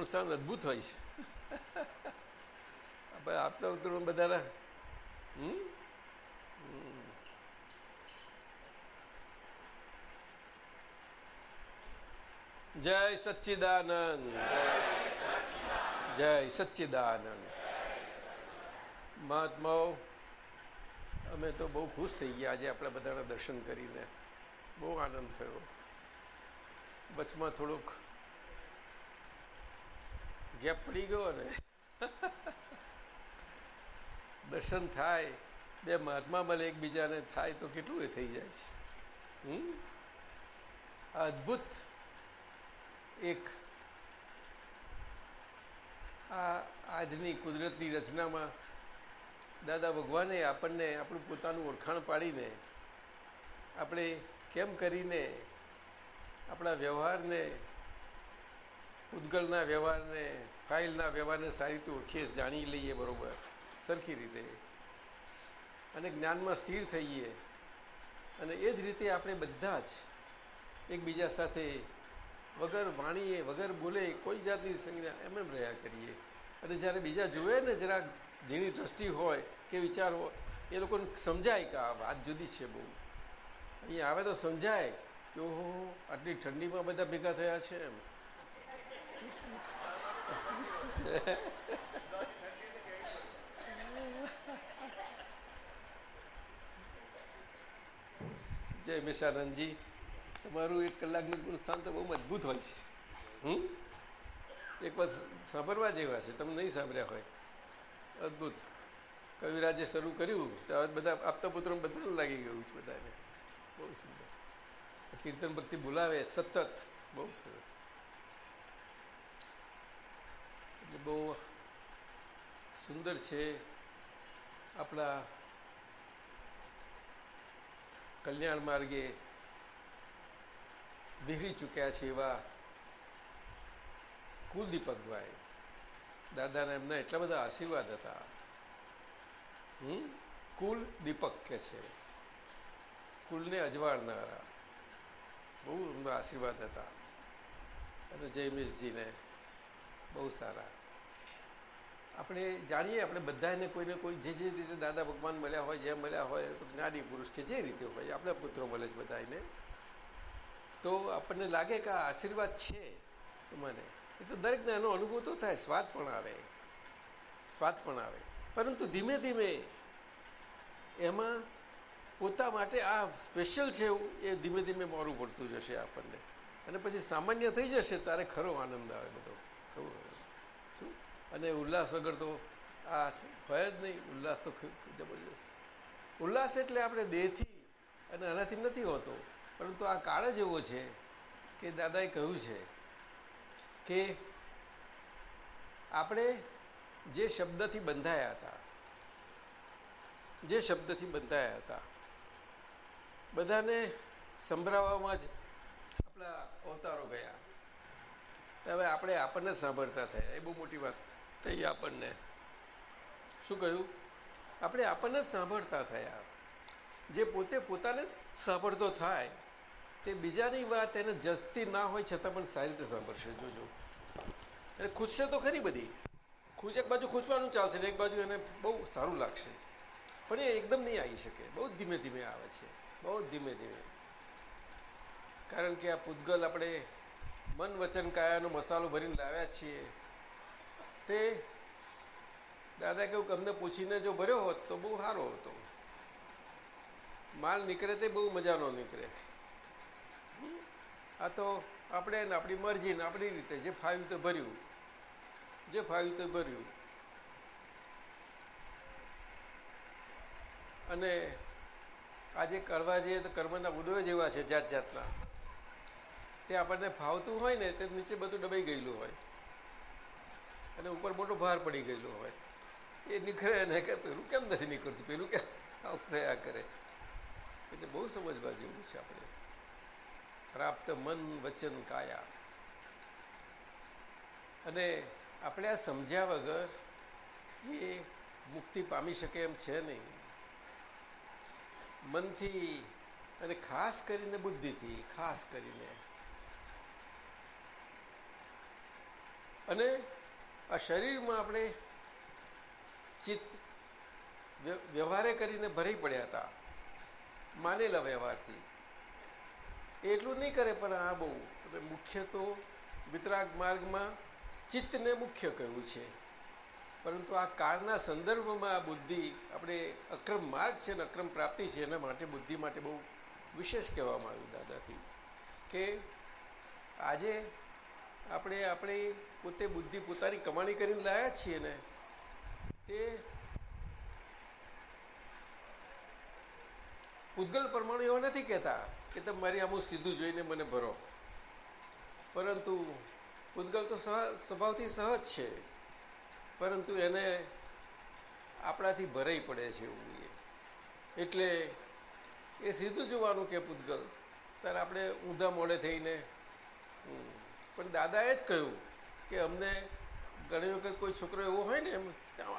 તમારું અદભુત હોય છે. આપતા ઉતરો બધાના? હમ. જય સચ્ચિદાનંદ. જય સચ્ચિદાનંદ. મહાત્માઓ, અમે તો બહુ ખુશ થઈ ગયા આજે આપણા બધાના દર્શન કરીને. બહુ આનંદ થયો. વચમાં થોડોક ગેપ પડી ગયો ને. દર્શન થાય, બે મહાત્મા મળે એકબીજાને, થાય તો કેટલું એ થઈ જાય છે. હમ? અદ્ભુત એક આ આજની કુદરતની રચનામાં દાદા ભગવાને આપણને આપણું પોતાનું ઓળખાણ પાડીને આપણે કેમ કરીને આપણા વ્યવહારને, પૂતગલના વ્યવહારને ફાઇલના વ્યવહારને સારી રીતે ઓળખીએ, જાણી લઈએ બરાબર, સરખી રીતે. અને જ્ઞાનમાં સ્થિર થઈએ. અને એ જ રીતે આપણે બધા જ એકબીજા સાથે વગર વાણીએ, વગર બોલે, કોઈ જાતની સંજ્ઞા એમ એમ રહ્યા કરીએ. અને જ્યારે બીજા જોવે ને જરાક જેની દ્રષ્ટિ હોય કે વિચાર હોય, એ લોકોને સમજાય કે આ વાત જુદી છે બહુ. અહીંયા આવે તો સમજાય કે ઓહો, આટલી ઠંડીમાં બધા ભેગા થયા છે એમ. જય મિશાનંદજી. તમારું એક કલાકનું ગુણસ્થાન તો બહુ મજબૂત હોય છે. હમ? એક વાર સાંભળવા જેવા છે, તમે નહીં સાંભળ્યા હોય. અદ્ભુત. કવિરાજે શરૂ કર્યું, તો બધા આપતા પુત્રો બધાને લાગી ગયું છે બધાને. બહુ સુંદર. કીર્તન ભક્તિ બોલાવે સતત. બહુ સરસ. એટલે બહુ સુંદર છે આપણા કલ્યાણ માર્ગે વિહરી ચૂક્યા છે એવા કુલદીપકભાઈ દાદાના એમના એટલા બધા આશીર્વાદ હતા. હમ? કુલ દીપક કે છે. કુલને અજવાળનારા. બહુ એમના આશીર્વાદ હતા. અને જયમેશજીને બહુ સારા. આપણે જાણીએ, આપણે બધાને કોઈને કોઈ જે જે રીતે દાદા ભગવાન મળ્યા હોય જે મળ્યા હોય, તો જ્ઞાની પુરુષ કે જે રીતે હોય, આપણા પુત્રો મળે છે બધાને તો આપણને લાગે કે આ આશીર્વાદ છે મને. એ તો દરેકને એનો અનુભવ તો થાય, સ્વાદ પણ આવે. સ્વાદ પણ આવે. પરંતુ ધીમે ધીમે એમાં પોતા માટે આ સ્પેશિયલ છે એવું, એ ધીમે ધીમે મોરું પડતું જશે આપણને. અને પછી સામાન્ય થઈ જશે, ત્યારે ખરો આનંદ આવે બધો. ખબર શું? અને ઉલ્લાસ વગર તો આ હોય જ નહીં, ઉલ્લાસ તો જબરજસ્ત. ઉલ્લાસ એટલે આપણે દેહથી અને આનાથી નથી હોતો, પરંતુ આ કાળ જ એવો છે કે દાદાએ કહ્યું છે કે આપણે જે શબ્દથી બંધાયા હતા, જે શબ્દથી બંધાયા હતા, બધાને સંભળાવવામાં જ આપણા અવતારો ગયા. હવે આપણે આપણને સાંભળતા થયા, એ બહુ મોટી વાત. થઈ આપણને. શું કહ્યું? આપણે આપણને સાંભળતા થયા. જે પોતે પોતાને સાંભળતો થાય, તે બીજાની વાત એને જસ્તી ના હોય છતાં પણ સારી રીતે સાંભળશે. જોજો. એને ખુશશે તો ખરી બધી. ખુશ એક બાજુ ખૂંચવાનું ચાલશે એક બાજુ એને બહુ સારું લાગશે. પણ એ એકદમ નહીં આવી શકે. બહુ ધીમે ધીમે આવે છે. બહુ ધીમે ધીમે. કારણ કે આ પૂતગલ આપણે મન વચન કાયાનો મસાલો ભરીને લાવ્યા છીએ. તે દાદા કહ્યું કે અમને પૂછીને જો ભર્યો હોત તો બહુ સારો હતો. માલ નીકળે તે બહુ મજાનો નીકળે. આ તો આપણે ને આપણી મરજી ને આપણી રીતે જે ફાવ્યું તો ભર્યું. જે ફાવ્યું તો ભર્યું. અને આજે કરવા જઈએ તો કર્મના ઉદયો જેવા છે જાત જાતના. તે આપણને ફાવતું હોય ને તે નીચે બધું દબાઈ ગયેલું હોય. અને ઉપર મોટો ભાર પડી ગયેલો હોય. એ નીકળે ને કે પેલું કેમ નથી નીકળતું? પેલું કેમ? આવું થયા કરે. એટલે બહુ સમજવા જેવું છે આપણે. પ્રાપ્ત મન વચન કાયા. અને આપણે આ સમજ્યા વગર એ મુક્તિ પામી શકે એમ છે નહીં. મનથી અને ખાસ કરીને બુદ્ધિથી, ખાસ કરીને. અને આ શરીરમાં આપણે ચિત્ત વ્યવહારે કરીને ભરી પડ્યા હતા. માનેલા વ્યવહારથી. એટલું નહીં કરે, પણ આ બહુ. મુખ્ય તો વિતરાગ માર્ગમાં ચિત્તને મુખ્ય કહ્યું છે. પરંતુ આ કાળના સંદર્ભમાં આ બુદ્ધિ આપણે અક્રમ માર્ગ છે અને અક્રમ પ્રાપ્તિ છે, એના માટે બુદ્ધિ માટે બહુ વિશેષ કહેવામાં આવ્યું દાદાથી. કે આજે આપણે આપણે પોતે બુદ્ધિ પોતાની કમાણી કરીને લાયા છીએ ને, તે પૂતગલ પરમાણુ એવા નથી કહેતા કે તમે મારી આમું સીધું જોઈને મને ભરો. પરંતુ પૂતગલ તો સ્વભાવથી સહજ છે. પરંતુ એને આપણાથી ભરાઈ પડે છે એવું એ. એટલે એ સીધું જોવાનું કે પૂતગલ ત્યારે આપણે ઊંધા મોડે થઈને પણ દાદાએ જ કહ્યું કે અમને ઘણી વખત કોઈ છોકરો એવો હોય ને, એમ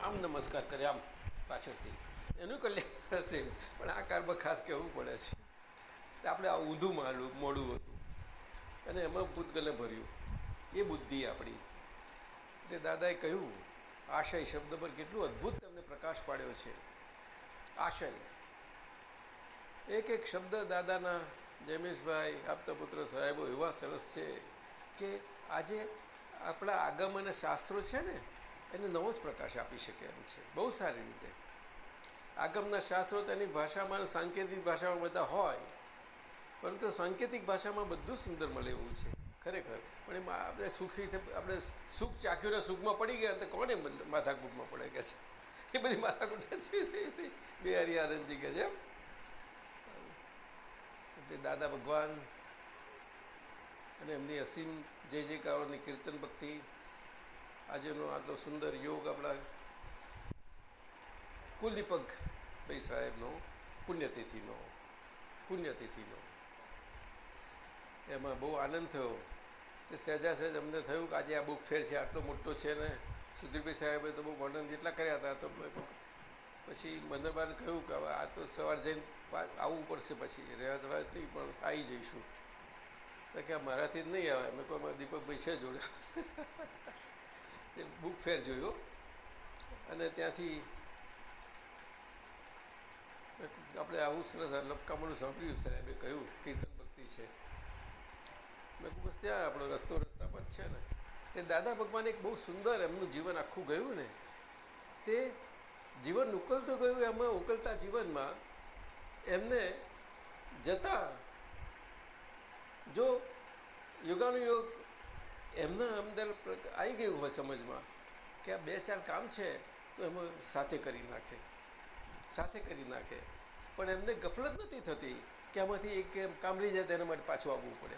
આમ નમસ્કાર કરે, આમ પાછળથી. એનું કલ્યાણ થશે. પણ આ કારમાં ખાસ કહેવું પડે છે. આપણે આ ઊંધું માળું મોડું હતું. અને એમાં ભૂતગલે ભર્યું. એ બુદ્ધિ આપણી. એટલે દાદાએ કહ્યું, આશય શબ્દ પર કેટલું અદ્ભુત તમને પ્રકાશ પાડ્યો છે. આશય. એક એક શબ્દ દાદાના જયમેશભાઈ આપતા પુત્ર સાહેબો એવા સરસ છે. કે આજે આપણા આગમ અને શાસ્ત્રો છે ને, એને નવો જ પ્રકાશ આપી શકે એમ છે. બહુ સારી રીતે. આગમના શાસ્ત્રો તેની ભાષામાં સાંકેતિક ભાષામાં બધા હોય, પરંતુ સાંકેતિક ભાષામાં બધું સુંદર મળે એવું છે. ખરેખર. પણ એમાં આપણે સુખી આપણે સુખ ચાખ્યું સુખમાં પડી ગયા તો કોને માથાકૂટમાં પડે કે છે? એ બધી માથાકૂટ બે હરિયારણજી કે છે તે દાદા ભગવાન અને એમની અસીમ જય જયકારોની કીર્તન ભક્તિ. આજેનો આટલો સુંદર યોગ આપણા કુલદીપક ભાઈ સાહેબનો પુણ્યતિથિનો પુણ્યતિથિનો. એમાં બહુ આનંદ થયો. તે સહેજા સહેજ અમને થયું કે આજે આ બુક ફેર છે, આટલો મોટો છે ને સુધીરભાઈ સાહેબે તો બહુ વર્ણન જેટલા કર્યા હતા તો પછી મંદરબાને કહ્યું કે આ તો સવાર જઈને આવવું પડશે પછી. રહેવા થવા નહીં, પણ આવી જઈશું. તો કે મારાથી જ નહીં આવે. મેં કોઈ મારા દીપકભાઈ છે જોડે. એ બુક ફેર જોયો. અને ત્યાંથી આપણે આવું સરસ લપકામણું સાંભળ્યું સાહેબે કહ્યું, કીર્તન ભક્તિ છે. મેં કહું બસ ત્યાં આપણો રસ્તો રસ્તા પર છે ને. તે દાદા ભગવાન એક બહુ સુંદર એમનું જીવન આખું ગયું ને. તે જીવન ઉકલતું ગયું એમાં, ઉકલતા જીવનમાં એમને જતા જો યોગાનુયોગ એમના અંદર આવી ગયું હોય સમજમાં કે આ બે ચાર કામ છે, તો એમાં સાથે કરી નાખે. સાથે કરી નાખે. પણ એમને ગફલત નથી થતી કે આમાંથી એક કામ રહી જાય તેના માટે પાછું આવવું પડે.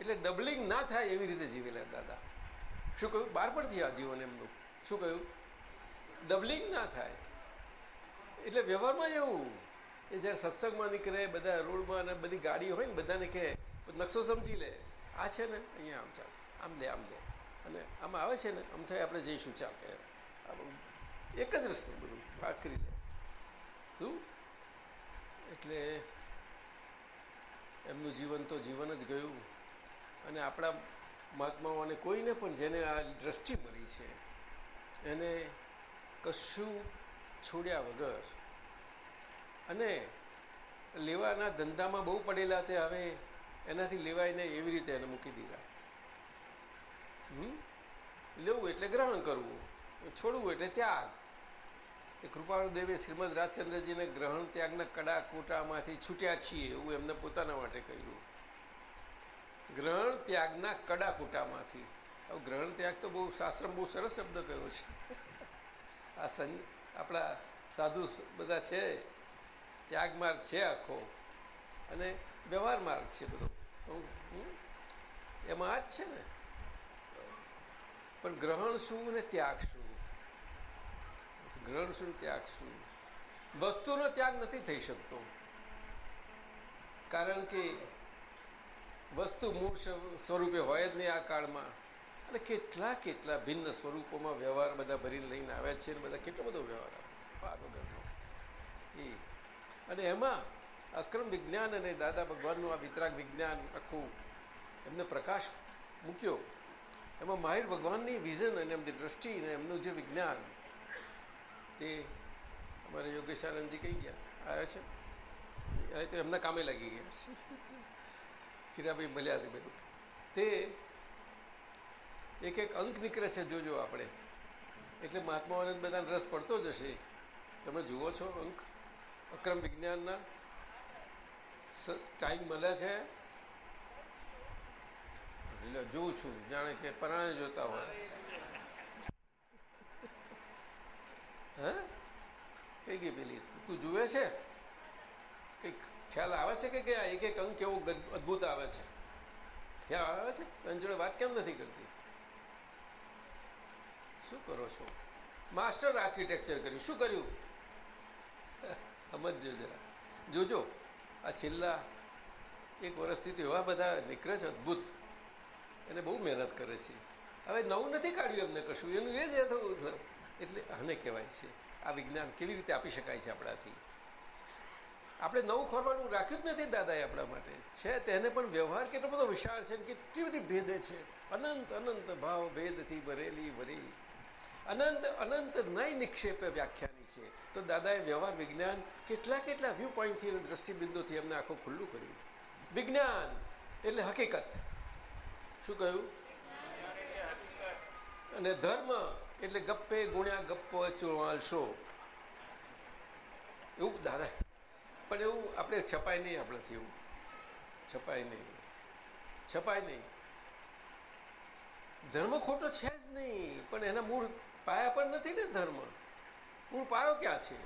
એટલે ડબલિંગ ના થાય એવી રીતે જીવેલા દાદા. શું કહ્યું? બાર પડથી આ જીવન એમનું. શું કહ્યું? ડબલિંગ ના થાય. એટલે વ્યવહારમાં જ એવું. એ જ્યારે સત્સંગમાં નીકળે, બધા રોડમાં અને બધી ગાડી હોય ને બધાને કહે નકશો સમજી લે. આ છે ને, અહીંયા આમ ચાલ. આમ લે આમ લે. અને આમાં આવે છે ને, આમ થાય આપણે જઈશું ચાલ. એક જ રસ્તો બધું આખરી લે. શું? એટલે એમનું જીવન તો જીવન જ ગયું. અને આપણા મહાત્માઓને કોઈને પણ જેને આ દ્રષ્ટિ મળી છે, એને કશું છોડ્યા વગર અને લેવાના ધંધામાં બહુ પડેલા તે હવે એનાથી લેવાય નહીં એવી રીતે એને મૂકી દીધા. લેવું એટલે ગ્રહણ કરવું, છોડવું એટલે ત્યાગ. એ કૃપાળુ દેવે શ્રીમદ રાજચંદ્રજીને ગ્રહણ, ત્યાગના કડા કોટામાંથી છૂટ્યા છીએ એવું એમને પોતાના માટે કહ્યું ગ્રહણ, ત્યાગના કડા કૂટામાંથી. હવે ગ્રહણ, ત્યાગ તો બહુ શાસ્ત્ર બહુ સરસ શબ્દ કહ્યો છે. આ સં, આપણા સાધુ બધા છે. ત્યાગ માર્ગ છે આખો. અને વ્યવહાર માર્ગ છે બધો. એમાં આ જ છે ને. પણ ગ્રહણ શું ને ત્યાગ શું? ગ્રહણ શું ત્યાગ શું? વસ્તુનો ત્યાગ નથી થઈ શકતો. કારણ કે વસ્તુ મૂળ સ્વરૂપે હોય જ નહીં આ કાળમાં. અને કેટલા કેટલા ભિન્ન સ્વરૂપોમાં વ્યવહાર બધા ભરીને લઈને આવ્યા છે અને બધા, કેટલો બધો વ્યવહાર પાર વગરનો એ. અને એમાં અક્રમ વિજ્ઞાન અને દાદા ભગવાનનું આ વિતરાગ વિજ્ઞાન આખું એમને પ્રકાશ મૂક્યો. એમાં માહિર ભગવાનની વિઝન અને એમની દ્રષ્ટિ અને એમનું જે વિજ્ઞાન, તે અમારે યોગેશ આનંદજી કહી ગયા. આવ્યા છે? એ તો એમના કામે લાગી ગયા છે. ખીરાભાઈ મળ્યા છે બધું તે એક એક અંક નીકળે છે, જોજો આપણે. એટલે મહાત્માઓને બધાને રસ પડતો જ હશે. તમે જુઓ છો અંક. અક્રમ વિજ્ઞાનના ટાઈમ મળે છે? એટલે જોઉં છું, જાણે કે પરાણે જોતા હોય. હે? કઈ ગઈ પેલી? તું જુએ છે? કંઈક ખ્યાલ આવે છે કે એક એક અંક કેવો અદભુત આવે છે. ખ્યાલ આવે છે? એની જોડે વાત કેમ નથી કરતી? શું કરો છો? માસ્ટર આર્કિટેક્ચર કર્યું. શું કર્યું? સમજજો જરા. જોજો. આ છેલ્લા એક વર્ષથી તો એવા બધા નીકળે છે અદભુત. એને બહુ મહેનત કરે છે. હવે નવું નથી કાઢ્યું એમને કશું. એનું એ જ થયું એટલે આને કહેવાય છે. આ વિજ્ઞાન કેવી રીતે આપી શકાય છે આપણાથી? આપણે નવું ખોરવાનું રાખ્યું જ નથી દાદાએ આપણા માટે. છે તેને પણ વ્યવહાર કેટલો બધો વિશાળ છે કેટલી બધી ભેદે છે. અનંત અનંત ભાવ ભેદથી ભરેલી ભરી અનંત અનંત નય નિક્ષેપે વ્યાખ્યાની છે. તો દાદાએ વ્યવહાર વિજ્ઞાન કેટલા કેટલા વ્યૂ પોઈન્ટથી અને દ્રષ્ટિબિંદુથી એમને આખું ખુલ્લું કર્યું. વિજ્ઞાન એટલે હકીકત. શું કહ્યું? અને ધર્મ એટલે ગપ્પે ગુણ્યા ગપ્પો ચોવાલશો એવું દાદા. પણ એવું આપણે છપાય નહીં આપણાથી એવું. છપાય નહીં. છપાય નહીં. ધર્મ ખોટો છે જ નહીં. પણ એના મૂળ પાયા પર નથી ને ધર્મ. મૂળ પાયો ક્યાં છે?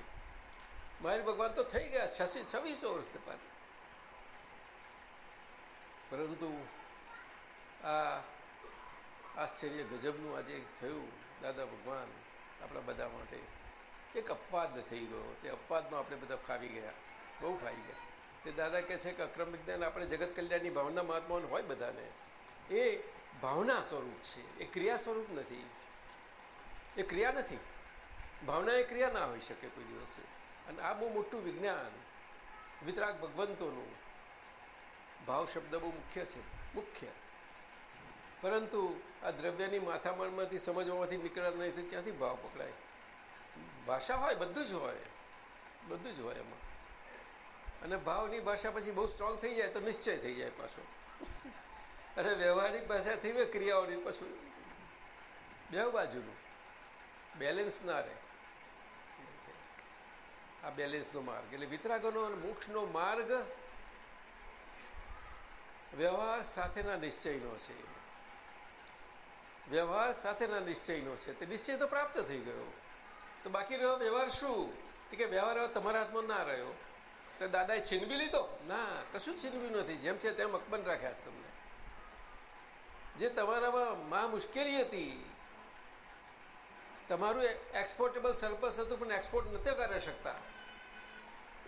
મહાવીર ભગવાન તો થઈ ગયા છસી છવ્વીસો વર્ષ પાછળ પરંતુ આ આશ્ચર્ય ગજબનું આજે થયું, દાદા ભગવાન આપણા બધા માટે. એક અપવાદ થઈ ગયો, તે અપવાદમાં આપણે બધા ખાવી ગયા, બહુ ખાઈ ગયા. તે દાદા કહે છે કે અક્રમ વિજ્ઞાન આપણે જગત કલ્યાણની ભાવના મહાત્માઓને હોય બધાને. એ ભાવના સ્વરૂપ છે, એ ક્રિયા સ્વરૂપ નથી. એ ક્રિયા નથી. ભાવના એ ક્રિયા ના હોઈ શકે કોઈ દિવસે. અને આ બહુ મોટું વિજ્ઞાન, વિતરાગ ભગવંતોનું ભાવ શબ્દ બહુ મુખ્ય છે. મુખ્ય. પરંતુ આ દ્રવ્યની માથામણમાંથી સમજવામાંથી નીકળ્યા નહીં તો ક્યાંથી ભાવ પકડાય? ભાષા હોય, બધું જ હોય. બધું જ હોય એમાં. અને ભાવની ભાષા પછી બહુ સ્ટ્રોંગ થઈ જાય તો નિશ્ચય થઈ જાય પાછો. અને વ્યવહારિક ભાષા થઈ હોય ક્રિયાઓની પાછું. બે બાજુનું. બેલેન્સ ના રહે. આ બેલેન્સનો માર્ગ. એટલે વિતરાગોનો અને મોક્ષનો માર્ગ વ્યવહાર સાથેના નિશ્ચયનો છે. વ્યવહાર સાથેના નિશ્ચયનો છે. તે નિશ્ચય તો પ્રાપ્ત થઈ ગયો. તો બાકી રહ્યો વ્યવહાર શું? કે વ્યવહાર હવે તમારા હાથમાં ના રહ્યો. તો દાદાએ છીનવી લીધો? ના, કશું છીનવ્યું નથી. જેમ છે તેમ અકબંધ રાખ્યા તમને. જે તમારામાં મા મુશ્કેલી હતી તમારું એક્સપોર્ટેબલ સરપ્લસ હતું, પણ એક્સપોર્ટ નથી કરી શકતા.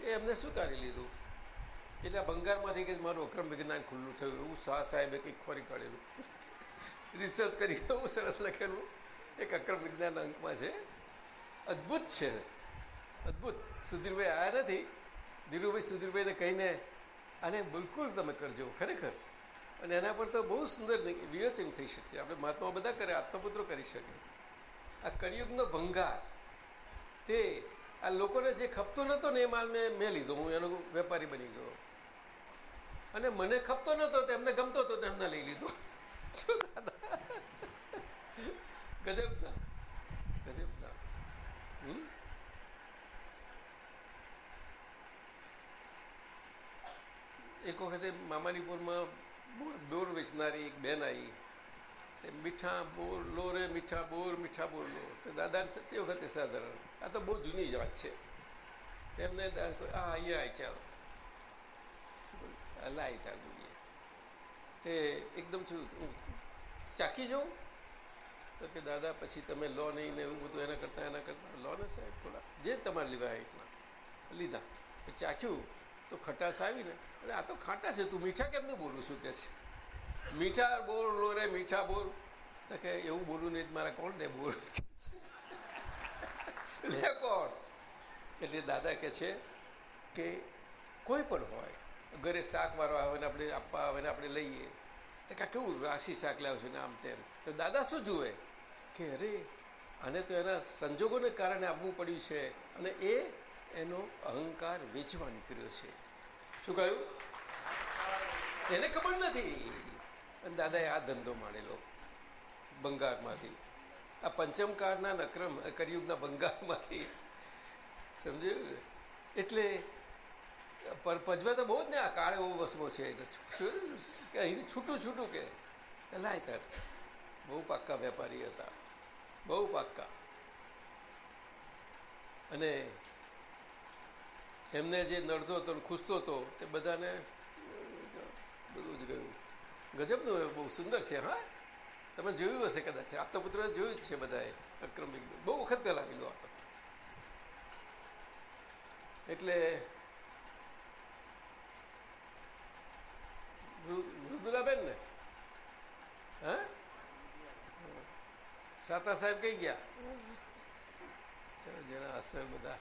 એ એમને કરી લીધું? એટલે આ ભંગારમાંથી કે મારું અક્રમ વિજ્ઞાન ખુલ્લું થયું, એવું શાહ સાહેબે કંઈક ખોરી કાઢેલું. રિસર્ચ કરી એવું સરસ લખેલું? એક અક્રમ વિજ્ઞાન અંકમાં છે. અદ્ભુત છે. અદ્ભુત. સુધીરભાઈ આવ્યા નથી. ધીરુભાઈ સુધીરભાઈને કહીને, આને બિલકુલ તમે કરજો, ખરેખર. અને એના પર તો બહુ સુંદર વિવેચન થઈ શકે. આપણે મહાત્મા બધા કરે આત્મપુત્રો કરી શકે. આ કળિયુગનો ભંગાર. તે આ લોકોને જે ખપતો નહોતો ને એ માલ મેં મેં લીધો, હું એનો વેપારી બની ગયો. અને મને ખપતો નહોતો તો એમને ગમતો હતો તો એમને લઈ લીધો. શું દાદા ગજબના ગજબના હમ? એક વખતે મામાનીપુરમાં બોર બોર વેચનારી એક બેન આવી મીઠા બોર, લો રે મીઠા બોર મીઠા બોર, લો. તો દાદા તે વખતે સાધારણ. આ તો બહુ જૂની જ વાત છે. તેમને આ અહીંયા ચાલો. લાઈ તાર જોઈએ તે એકદમ છું ચાખી જાઉં? તો કે દાદા, પછી તમે લો નહીં ને એવું બધું એના કરતાં એના કરતાં. લો ને સાહેબ, થોડા. જે તમારે લીધા એટલા લીધા. ચાખ્યું. તો ખટાશ આવી ને. અરે આ તો ખાટા છે. તું મીઠા કેમનું બોલું છું કે છે? મીઠા બોર લો રે મીઠા બોર. તો કે એવું બોલું નહીં મારા કોણ ને બોર? લે કોણ? એટલે દાદા કે છે કે કોઈ પણ હોય ઘરે શાક મારવા આવે ને આપણે આપવા આવે ને આપણે લઈએ તો કે કેવું રાશિ શાક લાવશે ને આમ તેમ. તો દાદા શું જુએ? કે અરે આને તો એના સંજોગોને કારણે આવવું પડ્યું છે અને એ એનો અહંકાર વેચવા નીકળ્યો છે. શું કહ્યું? એને ખબર નથી. અને દાદાએ આ ધંધો માંડેલો બંગાળમાંથી. આ પંચમકાળના નક્રમ કરિયુગના બંગાળમાંથી. સમજ્યું? એટલે પજવે તો બહુ જ ને આ કાળ એવો વસમો છે. અહીંથી છૂટું છૂટું કે. લાય તાર. બહુ પાક્કા વેપારી હતા. બહુ પાક્કા. અને એમને જે નડતો હતો ખૂસતો હતો, તે બધાને બધું જ ગયું. ગજબનું બહુ સુંદર છે, હા? તમે જોયું હશે કદાચ. આપતાપુત્ર જોયું જ છે બધાએ અક્રમ બહુ વખત પહેલાં લીધું આપણે એટલે મૃદુલાબેન ને? હા? સાતા સાહેબ કઈ ગયા? જેના અસર બધા.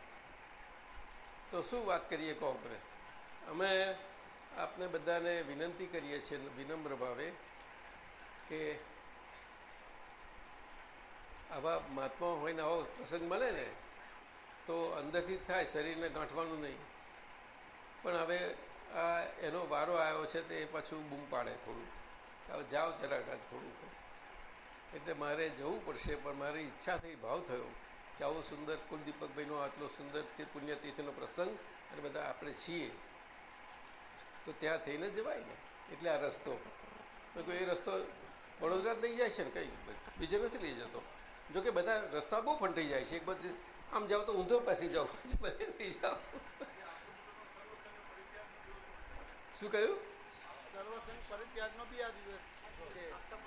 તો શું વાત કરીએ આપણે અમે આપને બધાને વિનંતી કરીએ છીએ વિનમ્ર ભાવે કે આવા મહાત્મા હોય ને આવો પ્રસંગ મળે ને, તો અંદરથી જ થાય, શરીરને ગાંઠવાનું નહીં. પણ હવે આ એનો વારો આવ્યો છે તે પાછું બૂમ પાડે થોડું. હવે જાઓ જરાક થોડુંક એટલે મારે જવું પડશે, પણ મારી ઈચ્છા થઈ ભાવ થયો કે આવો સુંદર કુલદીપકભાઈનો આટલો સુંદર તે પુણ્યતિથિનો પ્રસંગ અને બધા આપણે છીએ. તો ત્યાં થઈને જવાય ને એટલે આ રસ્તો. મેં કહ્યું એ રસ્તો વડોદરા લઈ જાય છે ને કંઈ? બીજે નથી લઈ જતો. જોકે બધા રસ્તા બહુ ફંટાઈ જાય છે એક બધું આમ જાઓ તો ઊંધો પાસી જાઓ બધે લઈ જાઓ. શું કહ્યું?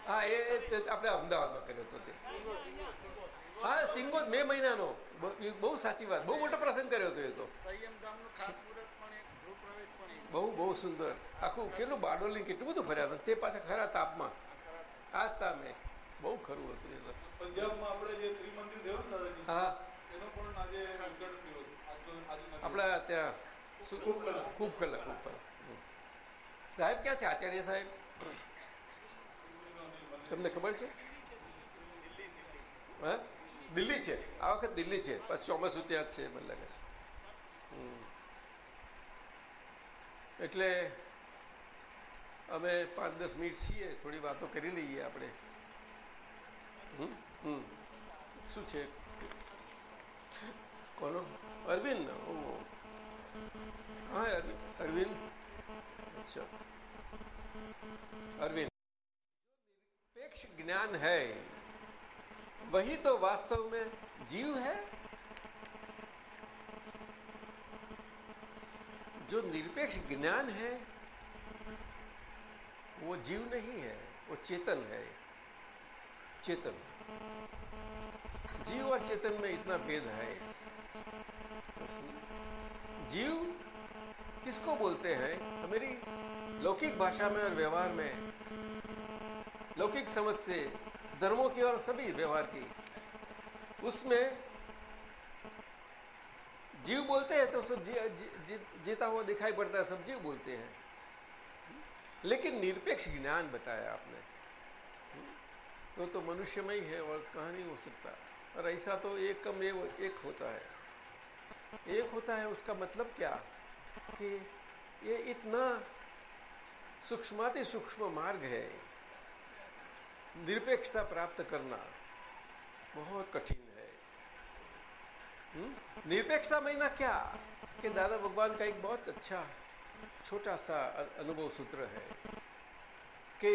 હા એ આપણે અમદાવાદમાં કર્યો હતો તે. હા સિંગોદ મે મહિનાનો. બહુ સાચી વાત બહુ મોટો પ્રસંગ કર્યો હતો એ તો. બહુ બહુ સુંદર. આખું કેટલું બારડોલી કેટલું બધું ફર્યા હતા. તે પાછા ખરા તાપમાં. આ તાપે બહુ ખરું હતું એ હા. આપણા ત્યાં ખૂબ કલાક ખૂબ કલાક સાહેબ ક્યાં છે? આચાર્ય સાહેબ? તમને ખબર છે? હા? દિલ્હી છે. આ વખત દિલ્હી છે. પછી ચોમાસું ત્યાં જ છે મને લાગે છે. એટલે અમે પાંચ દસ મિનિટ છીએ થોડી વાતો કરી લઈએ આપણે હમ હમ શું છે કોનો અરવિંદ હા અરવિંદ અચ્છા अरविंद निरपेक्ष ज्ञान है वही तो वास्तव में जीव है जो निरपेक्ष ज्ञान है, वो जीव नहीं है, वो चेतन है। चेतन। जीव और चेतन में इतना भेद है। जीव किसको बोलते हैं? तो मेरी लौकिक भाषा में और व्यवहार में, लौकिक समझ से, धर्मों की और सभी व्यवहार की, उसमें जीव बोलते हैं तो सब जी, जी, जी, जीता हुआ दिखाई पड़ता है सब जीव बोलते हैं। लेकिन निरपेक्ष ज्ञान बताया आपने। तो तो मनुष्य में ही है और कहा नहीं हो सकता। और ऐसा तो एक कम एक होता है। एक होता है उसका मतलब क्या? कि ये इतना सूक्ष्माति सूक्ष्म मार्ग है। निरपेक्षता प्राप्त करना बहुत कठिन? निरपेक्षता महीना क्या कि दादा भगवान का एक बहुत अच्छा छोटा सा अनुभव सूत्र है कि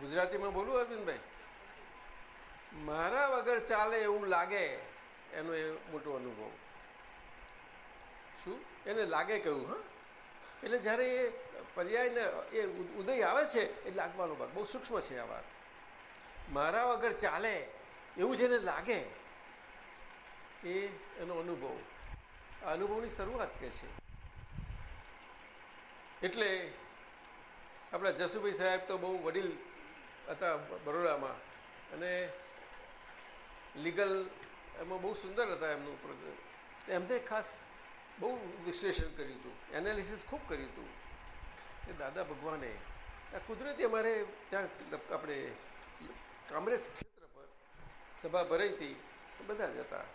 ગુજરાતીમાં બોલું અરવિંદભાઈ મારા વગર ચાલે એવું લાગે એનો એ મોટો અનુભવ શું એને લાગે કહ્યું હા એટલે જ્યારે એ પર્યાયને એ ઉદય આવે છે એ લાગવાનો ભાગ. બહુ સૂક્ષ્મ છે આ વાત. મારા વગર ચાલે, એવું જેને લાગે, એ એનો અનુભવ. આ અનુભવની શરૂઆત કે છે. એટલે આપણા જસુભાઈ સાહેબ તો બહુ વડીલ હતા બરોડામાં. અને લીગલ એમાં બહુ સુંદર હતા એમનું એમને ખાસ બહુ વિશ્લેષણ કર્યું હતું. એનાલિસિસ ખૂબ કર્યું હતું. એ દાદા ભગવાને ત્યાં કુદરતી અમારે ત્યાં આપણે કામરેજ ક્ષેત્ર પર સભા ભરાઈ હતી બધા જ હતા.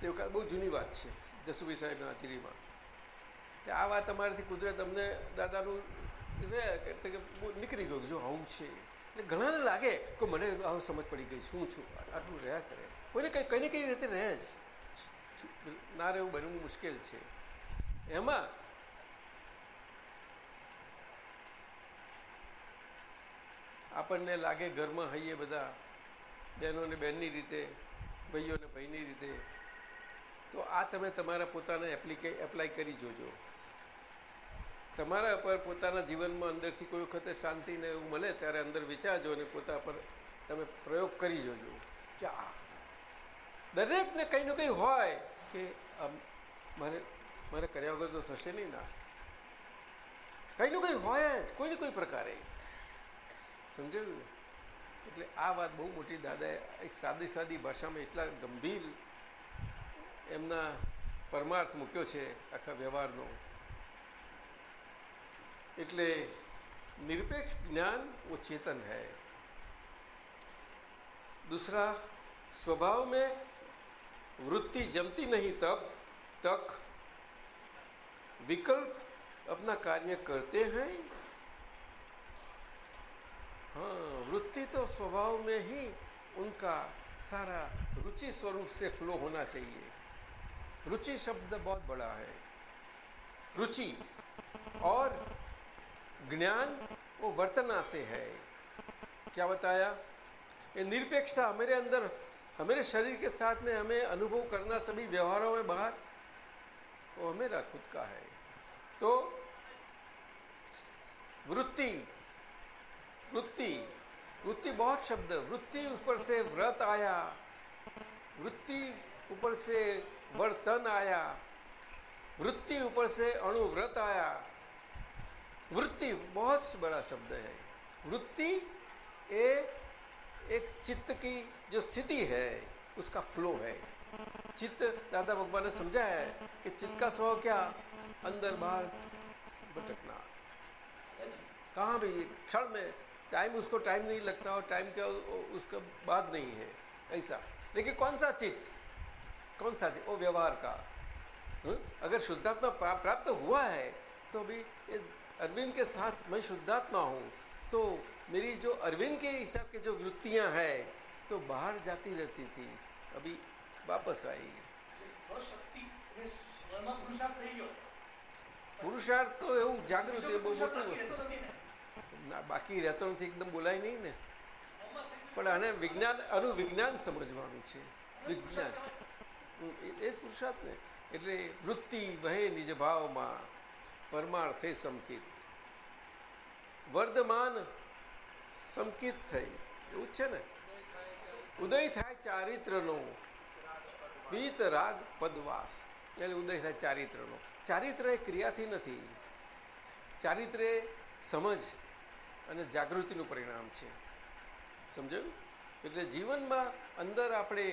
તે વખત બહુ જૂની વાત છે, જસુભાઈ સાહેબના હાજરીમાં. કે આ વાત અમારાથી કુદરત અમને દાદાનું રહ્યા કે નીકળી ગયું જો આવું છે. એટલે ઘણાને લાગે કે મને આવું સમજ પડી ગઈ, શું છું, આટલું રહ્યા કરે. કોઈને કંઈ કઈ ને કઈ રીતે રહે જ. ના રહેવું બનવું મુશ્કેલ છે. એમાં આપણને લાગે ઘરમાં હઈએ બધા બહેનોને બહેનની રીતે ભાઈઓને ભાઈની રીતે. તો આ તમે તમારા પોતાને એપ્લિકે એપ્લાય કરી જોજો. તમારા પર પોતાના જીવનમાં અંદરથી કોઈ વખતે શાંતિને એવું મળે ત્યારે અંદર વિચારજો અને પોતા પર તમે પ્રયોગ કરી જોજો કે આ દરેકને કંઈ ને કંઈ હોય કે મારે મારે કર્યા વગર તો થશે નહીં ના. કંઈ નું કંઈ હોય જ, કોઈ ને કોઈ પ્રકારે. સમજાયું ને એટલે આ વાત બહુ મોટી દાદાએ એક સાદી સાદી ભાષામાં એટલા ગંભીર એમના પરમાર્થ મૂક્યો છે આખા વ્યવહારનો એટલે निरपेक्ष ज्ञान वो चेतन है दूसरा स्वभाव में वृत्ति जमती नहीं तब तक विकल्प अपना कार्य करते हैं हाँ वृत्ति तो स्वभाव में ही उनका सारा रुचि स्वरूप से फ्लो होना चाहिए। रुचि शब्द बहुत बड़ा है। रुचि और ज्ञान वो वर्तना से है। क्या बताया? ये निरपेक्षता हमारे अंदर हमारे शरीर के साथ में हमें अनुभव करना, सभी व्यवहारों में बाहर, वो हमेरा खुद का है। तो वृत्ति वृत्ति। वृत्ति बहुत शब्द, वृत्ति ऊपर से व्रत आया। वृत्ति ऊपर से वर्तन आया। वृत्ति ऊपर से अणुव्रत आया। वृत्ति बहुत बड़ा शब्द है। वृत्ति ए, एक चित्त की जो स्थिति है, उसका फ्लो है। चित्त, दादा भगवान ने समझा है कि चित्त का स्वभाव क्या? अंदर बाहर भटकना। कहाँ भी क्षण में टाइम उसको टाइम नहीं लगता और टाइम का उसका बाद नहीं है ऐसा लेकिन कौन सा चित्त कौन सा चित्त वो व्यवहार का हुँ? अगर शुद्धात्मा प्राप्त हुआ है तो अभी अरविंद के साथ मैं शुद्धात्मा हूँ तो मेरी जो अरविंद के हिसाब के जो वृत्तियाँ हैं तो बाहर जाती रहती थी अभी वापस आई પુરુષાર્થ તો એવું જાગૃત એ બહુ મોટું વસ્તુ ના, બાકી રહેતો નથી એકદમ બોલાય નહીં ને. પણ આને વિજ્ઞાન, આનું વિજ્ઞાન સમજવાનું છે. વિજ્ઞાન. એ જ પુરુષાર્થ ને એટલે વૃત્તિ ભય નિજ ભાવમાં પરમાર્થે સમકિત. વર્ધમાન સમકિત થઈ. એવું છે ને? ઉદય થાય ચારિત્રનો. વીત રાગ પદવાસ. એટલે ઉદય થાય ચારિત્રનો. ચારિત્ર એ ક્રિયાથી નથી. ચારિત્ર સમજ અને જાગૃતિનું પરિણામ છે. સમજાયું? એટલે જીવનમાં અંદર આપણે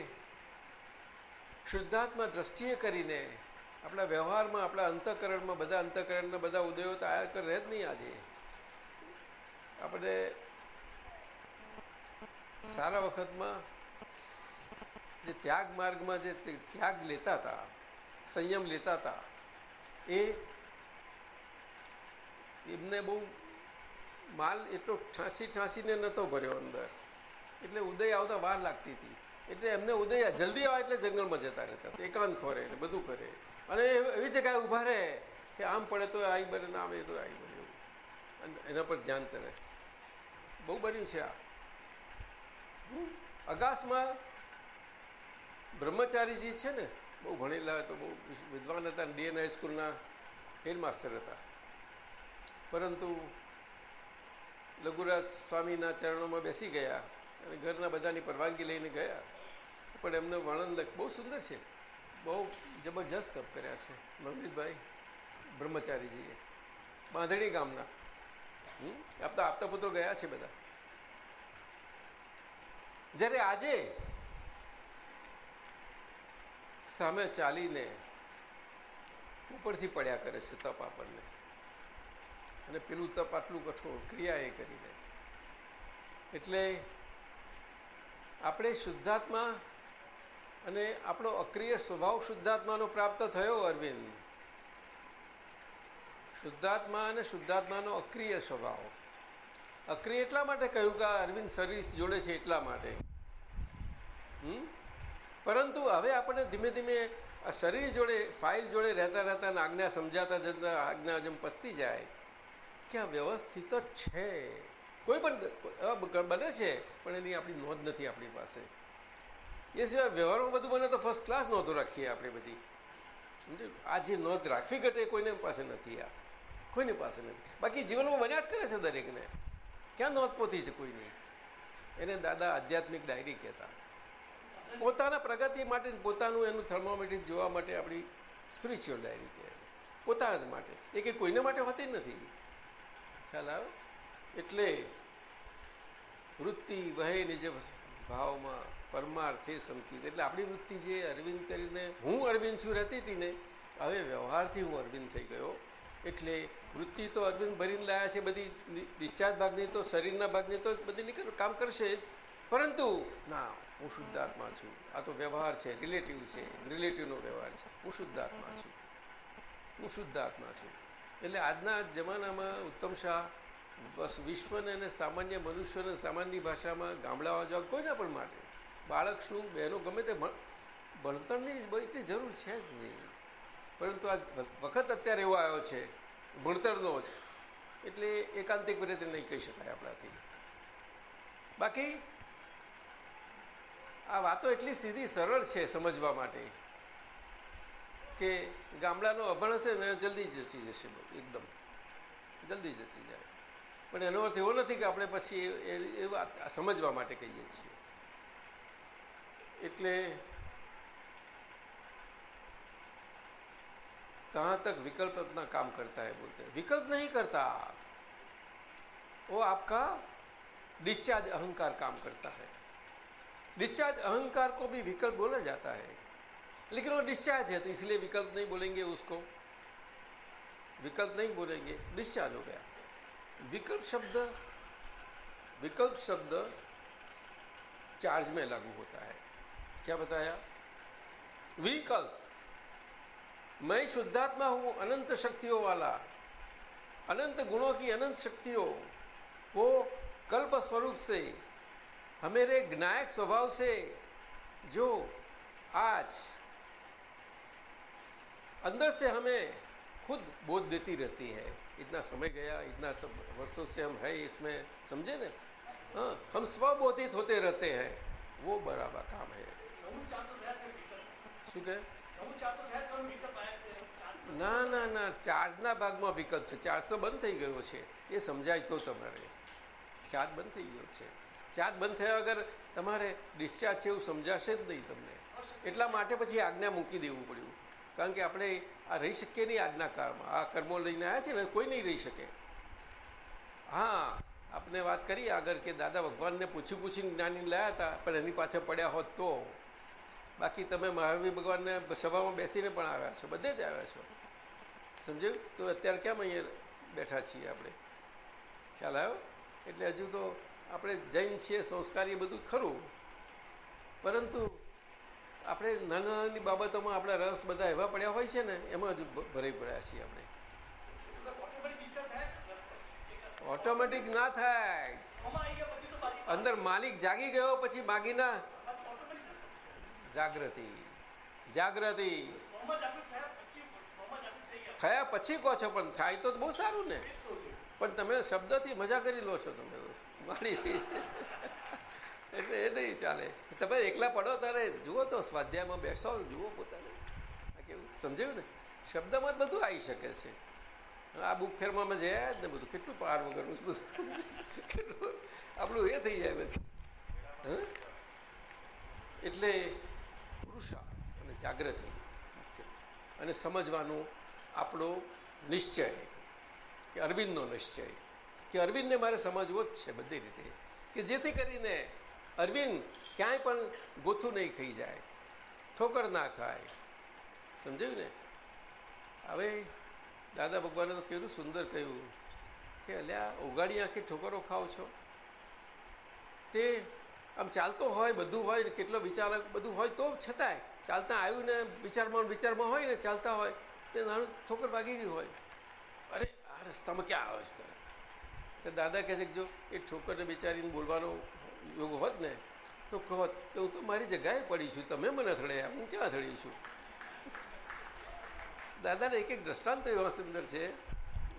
શુદ્ધાત્મા દ્રષ્ટિએ કરીને આપણા વ્યવહારમાં, આપણા અંતઃકરણમાં, બધા અંતઃકરણના બધા ઉદયો તો કર રહે જ નહીં આજે. આપણે સારા વખતમાં જે ત્યાગ માર્ગમાં જે ત્યાગ લેતા હતા, સંયમ લેતા હતા, એ એમને બહુ માલ એટલો ઠાંસી ઠાંસીને નહોતો ભર્યો અંદર. એટલે ઉદય આવતા વાર લાગતી હતી. એટલે એમને ઉદય જલ્દી આવે એટલે જંગલમાં જતા રહેતા. એકાંત ખોરે બધું કરે અને એવી જગ્યાએ ઊભા રહે કે આમ પડે તો આઈ બને ના આવે તો આઈ બને અને એના પર ધ્યાન કરે. બહુ બન્યું છે આ. અગાસમાં બ્રહ્મચારીજી છે ને, બહુ ભણેલા તો બહુ વિદ્વાન હતા ડીએન હાઈસ્કૂલના હેડમાસ્ટર હતા. પરંતુ લઘુરાજ સ્વામીના ચરણોમાં બેસી ગયા અને ઘરના બધાની પરવાનગી લઈને ગયા. પણ એમનો વર્ણન બહુ સુંદર છે. બહુ જબરજસ્ત તપ કર્યા છે. નવનીતભાઈ બ્રહ્મચારીજીએ. બાંધણી ગામના. આપતા આપતા પુત્રો ગયા છે બધા. જ્યારે આજે સામે ચાલીને ઉપરથી પડ્યા કરે છે તપ આપણને. અને પેલું તપ આટલું કઠોર ક્રિયા એ કરી દે. એટલે આપણે શુદ્ધાત્મા અને આપણો અક્રિય સ્વભાવ શુદ્ધાત્માનો પ્રાપ્ત થયો, અરવિંદ. શુદ્ધાત્મા અને શુદ્ધાત્માનો અક્રિય સ્વભાવ. અક્રિય એટલા માટે કહ્યું કે અરવિંદ શરીર જોડે છે એટલા માટે. પરંતુ હવે આપણે ધીમે ધીમે શરીર જોડે, ફાઇલ જોડે રહેતા રહેતા આજ્ઞા સમજાતા જતા આજ્ઞા જેમ પસતી જાય કે આ વ્યવસ્થિત જ છે? કોઈ પણ બને છે, પણ એની આપણી નોંધ નથી આપણી પાસે. એ સિવાય વ્યવહારમાં બધું બને તો ફર્સ્ટ ક્લાસ નોંધો રાખીએ આપણે બધી. સમજ્યું? આ જે નોંધ રાખવી ઘટે કોઈને પાસે નથી આ. કોઈની પાસે નથી. બાકી જીવનમાં બન્યા જ કરે છે દરેકને. ક્યાં નોંધ પોતી છે કોઈની? એને દાદા આધ્યાત્મિક ડાયરી કહેતા. પોતાના પ્રગતિ માટે પોતાનું એનું થર્મોમેટ્રિક જોવા માટે આપણી સ્પિરિચ્યુઅલ ડાયરી કહે પોતાના જ માટે. એ કે કોઈને માટે હોતી નથી. ખ્યાલ આવે? એટલે વૃત્તિ વહે નિજ ભાવમાં પરમાર્થે સંકિત. એટલે આપણી વૃત્તિ જે અરવિંદ કરીને હું અરવિંદ છું, રહેતી હતી ને, હવે વ્યવહારથી હું અરવિંદ થઈ ગયો. એટલે વૃત્તિ તો અરવિંદ ભરીને લાયા છે, બધી ડિસ્ચાર્જ ભાગની તો, શરીરના ભાગની તો બધી નીકળ, કામ કરશે જ. પરંતુ ના, હું શુદ્ધાત્મા છું. આ તો વ્યવહાર છે રિલેટિવ છે. રિલેટિવનો વ્યવહાર છે. હું શુદ્ધાત્મા છું. હું શુદ્ધાત્મા છું. એટલે આજના જમાનામાં ઉત્તમ શાહ બસ વિશ્વને અને સામાન્ય મનુષ્યને સામાન્ય ભાષામાં ગામડાઓ જવા કોઈના પણ માટે. બાળક શું, બહેનો ગમે તે ભણતરની એટલી જરૂર છે જ નહીં. પરંતુ આ વખત અત્યારે એવો આવ્યો છે, ભણતરનો જ. એટલે એકાંતિક રીતે નહીં કહી શકાય આપણાથી. બાકી આ વાતો એટલી સીધી સરળ છે સમજવા માટે. કે ગામડાનો અભણ હશે ને જલ્દી જચી જશે એકદમ જલ્દી જચી જાય પણ એનો અર્થ એવો નથી કે આપણે પછી એ વાત સમજવા માટે કહીએ છીએ એટલે कहाँ तक विकल्प अपना काम करता है बोलते हैं विकल्प नहीं करता वो आपका डिस्चार्ज अहंकार काम करता है डिस्चार्ज अहंकार को भी विकल्प बोला जाता है लेकिन वो डिस्चार्ज है तो इसलिए विकल्प नहीं बोलेंगे उसको। विकल्प नहीं बोलेंगे डिस्चार्ज हो गया। विकल्प शब्द विकल्प शब्द चार्ज में लागू होता है। क्या बताया? विकल्प। मैं शुद्धात्मा हूँ, अनंत शक्तियों वाला। अनंत गुणों की अनंत शक्तियों वो कल्प स्वरूप से, हमेरे ज्ञायक स्वभाव से, जो आज अंदर से हमें खुद बोध देती रहती है इतना समय गया इतना सब वर्षों से हम है इसमें समझे ना हाँ हम स्वबोधित होते रहते हैं वो बराबर काम है શું કહે ના ના ના ચાર્જના ભાગમાં વિકલ્પ છે ચાર્જ તો બંધ થઈ ગયો છે એ સમજાય તો તમારે ચાર્જ બંધ થઈ ગયો છે ચાર્જ બંધ થયા વગર તમારે ડિસ્ચાર્જ છે એવું સમજાશે જ નહીં તમને એટલા માટે પછી આજ્ઞા મૂકી દેવું પડ્યું કારણ કે આપણે આ રહી શકીએ નહીં આજના કાળમાં. આ કર્મો લઈને આવ્યા છે ને, કોઈ નહીં રહી શકે. હા આપણે વાત કરી આગળ કે દાદા ભગવાનને પૂછી પૂછીને જ્ઞાની લાયા હતા, પણ એની પાછળ પડ્યા હોત તો. બાકી તમે મહાવીર ભગવાનને સભામાં બેસીને પણ આવ્યા છો, બધે જ આવ્યા છો. સમજ્યું? તો અત્યારે કેમ અહીંયા બેઠા છીએ આપણે? ખ્યાલ આવ્યો? એટલે હજુ તો આપણે જૈન છીએ, સંસ્કારી બધું ખરું. પરંતુ આપણે નાના નાની બાબતોમાં આપણા રસ બધા એવા પડ્યા હોય છે ને, એમાં હજુ ભરાઈ પડ્યા છીએ આપણે. ઓટોમેટિક ના થાય. અંદર માલિક જાગી ગયો, પછી માગીના જાગૃતિ. જાગૃતિ. થયા પછી કહો છો, પણ થાય તો બહુ સારું ને. પણ તમે શબ્દથી મજા કરી લો છો તમે. માણીથી એટલે એ નહીં ચાલે. તમે એકલા પડો ત્યારે જુઓ તો સ્વાધ્યાયમાં બેસો, જુઓ પોતાને. કેવું? સમજાયું ને? શબ્દમાં જ બધું આવી શકે છે. આ બુક ફેરમાં મેં જયા જ ને બધું. કેટલું પાર વગરનું બધું કેટલું? આપણું એ થઈ જાય બધું. એટલે પુરુષાર્થ અને જાગૃતિ. અને સમજવાનું આપણો નિશ્ચય. કે અરવિંદનો નિશ્ચય. કે અરવિંદને મારે સમજવો જ છે બધી રીતે. કે જેથી કરીને અરવિંદ ક્યાંય પણ ગોથું નહીં ખાઈ જાય. ઠોકર ના ખાય. સમજાયું ને? હવે દાદા ભગવાને તો કેવું સુંદર કહ્યું કે, અલ્યા, ઉગાડી આંખે ઠોકરો ખાઓ છો. તે આમ ચાલતો હોય, બધું હોય ને કેટલો વિચાર, બધું હોય તો છતાંય ચાલતા આવ્યું ને, વિચારમાં વિચારમાં હોય ને, ચાલતા હોય, તે નાનું ઠોકર ભાગી ગયું હોય. અરે, આ રસ્તામાં ક્યાં આવે છે કરે દાદા કહે છે કે જો એ ઠોકરને બિચારીને બોલવાનો યોગ હોત ને, તો કહો કે હું તો મારી જગ્યાએ પડી છું, તમે મને અથડાયા, હું ક્યાં અથડી છું? દાદાને એક એક દ્રષ્ટાંત એવા સુંદર છે,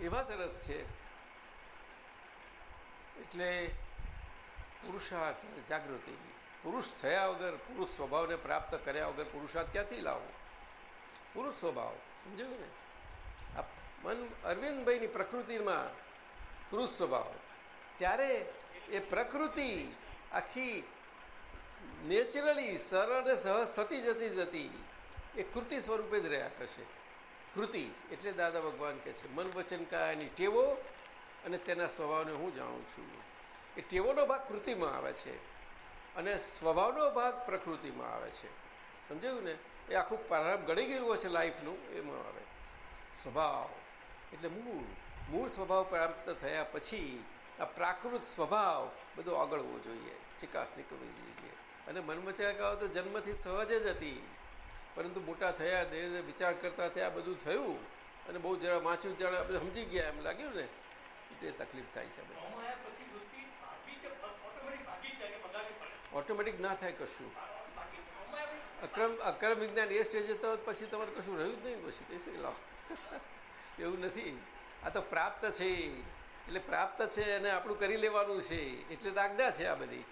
એવા સરસ છે. એટલે પુરુષાર્થ જાગૃતિ. પુરુષ થયા વગર, પુરુષ સ્વભાવને પ્રાપ્ત કર્યા વગર પુરુષાર્થ ક્યાંથી લાવવો? પુરુષ સ્વભાવ, સમજાયું ને મન અરવિંદભાઈની પ્રકૃતિમાં પુરુષ સ્વભાવ. ત્યારે એ પ્રકૃતિ આખી નેચરલી સરળ અને સહજ થતી જતી જતી એ કૃતિ સ્વરૂપે જ રહ્યા કરશે. કૃતિ એટલે દાદા ભગવાન કહે છે, મન વચન કાયાની ટેવો અને તેના સ્વભાવને હું જાણું છું. એ ટેવોનો ભાગ કૃતિમાં આવે છે અને સ્વભાવનો ભાગ પ્રકૃતિમાં આવે છે. સમજાયું ને? એ આખું પ્રારંભ ગળી ગયેલું હશે લાઈફનું, એમાં આવે. સ્વભાવ એટલે મૂળ. મૂળ સ્વભાવ પ્રાપ્ત થયા પછી આ પ્રાકૃત સ્વભાવ બધો આગળવો જોઈએ. ચિકાસ નીકળવી જોઈએ. અને મનમચાયકાઓ તો જન્મથી સહજ જ હતી. પરંતુ મોટા થયા ધીરે વિચાર કરતા થયા બધું થયું અને બહુ જરા વાંચ્યું જરા સમજી ગયા. એમ લાગ્યું ને તે તકલીફ થાય છે ઓટોમેટિક ના થાય કશું. અક્રમ અક્રમ વિજ્ઞાન એ સ્ટેજે તો પછી તમારે કશું રહ્યું જ નહીં. પછી કઈ લાવો એવું નથી. આ તો પ્રાપ્ત છે. એટલે પ્રાપ્ત છે અને આપણું કરી લેવાનું છે. એટલે તો આજ્ઞા છે આ બધી.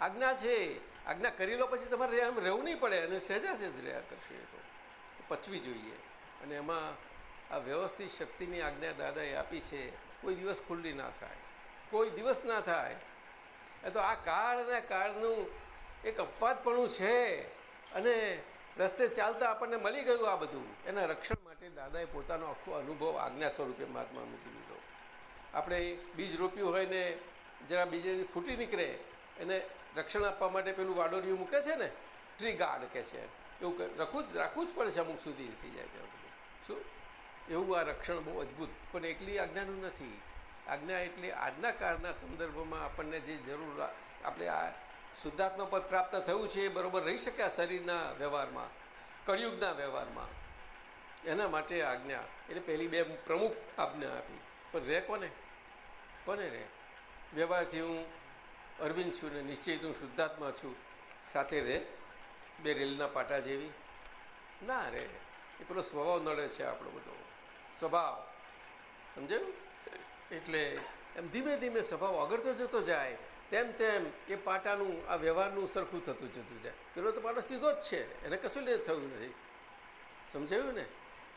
આજ્ઞા છે. આજ્ઞા કરી લો પછી તમારે આમ રહેવું નહીં પડે અને સહેજા સહેજ રહ્યા કરશે એ તો. પચવી જોઈએ. અને એમાં આ વ્યવસ્થિત શક્તિની આજ્ઞા દાદાએ આપી છે. કોઈ દિવસ ખુલ્લી ના થાય. કોઈ દિવસ ના થાય. એ તો આ કાળ અને કાળનું એક અપવાદપણું છે. અને રસ્તે ચાલતા આપણને મળી ગયું આ બધું. એના રક્ષણ માટે દાદાએ પોતાનો આખો અનુભવ આજ્ઞા સ્વરૂપે મહાત્મા મૂકી દીધો. આપણે બીજ રોપ્યું હોય ને જરા બીજે ફૂટી નીકળે, એને રક્ષણ આપવા માટે પેલું વાડોરિયું મૂકે છે ને, ટ્રી ગાર્ડ કે છે. એવું રાખવું જ રાખવું જ પડે છે અમુક સુધી થઈ જાય ત્યાં સુધી. શું? એવું આ રક્ષણ બહુ અદ્ભુત. પણ એકલી આજ્ઞાનું નથી. આજ્ઞા એટલે આજના કાળના સંદર્ભમાં આપણને જે જરૂર આપણે આ શુદ્ધાત્મા પદ પ્રાપ્ત થયું છે એ બરાબર રહી શક્યા શરીરના વ્યવહારમાં, કળિયુગના વ્યવહારમાં. એના માટે આજ્ઞા. એટલે પહેલી બે પ્રમુખ આજ્ઞા આપી. પણ રે કોને? કોને રહે? વ્યવહારથી હું અરવિંદ છું ને નિશ્ચિત હું શુદ્ધાત્મા છું. સાથે રે બે રેલના પાટા જેવી? ના રે એ પેલો સ્વભાવ નડે છે આપણો બધો. સ્વભાવ. સમજાયું? એટલે એમ ધીમે ધીમે સ્વભાવ અગરતો જતો જાય. તેમ તેમ એ પાટાનું, આ વ્યવહારનું સરખું થતું જતું જાય. પેલો તો પાટો સીધો જ છે. એને કશું લે થયું નથી. સમજાયું ને?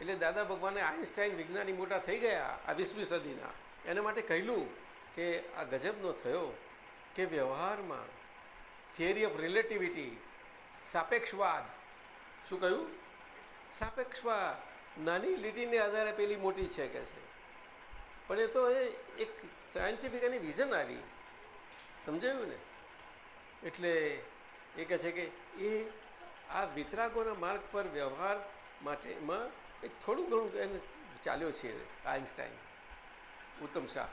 એટલે દાદા ભગવાને આઈન્સ્ટાઈન વિજ્ઞાની મોટા થઈ ગયા આ વીસમી સદીના. એના માટે કહેલું કે આ ગજબનો થયો કે વ્યવહારમાં થિયરી ઓફ રિલેટિવિટી સાપેક્ષવાદ. શું કહ્યું? સાપેક્ષવાદ. નાની લીટીને આધારે પેલી મોટી છે કે છે. પણ એ તો એ એક સાયન્ટિફિક એની વિઝન આવી. સમજાયું ને? એટલે એ કહે છે કે એ આ વિતરાગોના માર્ગ પર વ્યવહાર માટેમાં એક થોડું ઘણું એને ચાલ્યો છે આઇન્સ્ટાઈન ઉત્તમ શાહ.